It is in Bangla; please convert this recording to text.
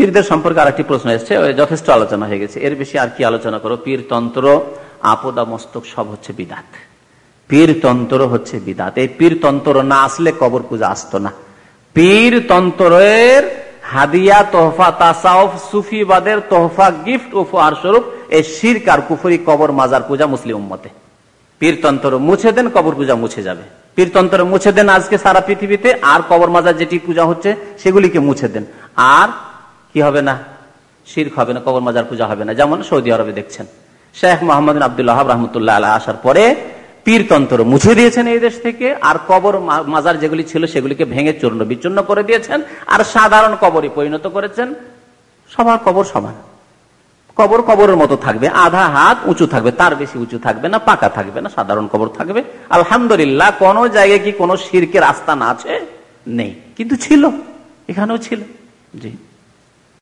পীরদের সম্পর্কে আরেকটি প্রশ্ন এসছে যথেষ্ট আলোচনা হয়ে গেছে। এর বেশি আর কি আলোচনা করো পীর তন্ত্র আপদা মস্তক সব হচ্ছে বিদাত। পীর তন্ত্র হচ্ছে বিদাত। এই পীর তন্ত্র না আসলে কবর পূজা আসতো না। পীর তন্ত্রের হাদিয়া, তোহফা, তাসাউফ, সুফিবাদের তোহফা, গিফট উপহার স্বরূপ এই শিরক আর কুফরি, কবর, মাজার পূজা মুসলিম উম্মতে। পীরতন্ত্র মুছে দেন, কবর পূজা মুছে যাবে। পীরতন্ত্র মুছে দেন আজকে সারা পৃথিবীতে, আর কবর, মাজার যেটি পূজা হচ্ছে, সেগুলিকে মুছে দেন। আর কি হবে না? শির্ক হবে না, কবর মাজার পূজা হবে না। যেমন সৌদি আরবে দেখছেন। শেখ মোহাম্মদ আবদুল্লাহ রহমতুল্লাহ আল্লাহ আসার পরে পীরতন্ত্র মুছে দিয়েছেন এই দেশ থেকে, আর কবর মাজার যেগুলি ছিল সেগুলিকে ভেঙে চূর্ণ বিচূর্ণ করে দিয়েছেন, আর সাধারণ কবরে পরিণত করেছেন। সবার কবর সমান। কবর কবরের মতো থাকবে, আধা হাত উঁচু থাকবে, তার বেশি উঁচু থাকবে না, পাকা থাকবে না, সাধারণ কবর থাকবে। আলহামদুলিল্লাহ, কোন জায়গায় কি কোন শিরকের আস্থান আছে? নেই। কিন্তু ছিল, এখানেও ছিল। জি।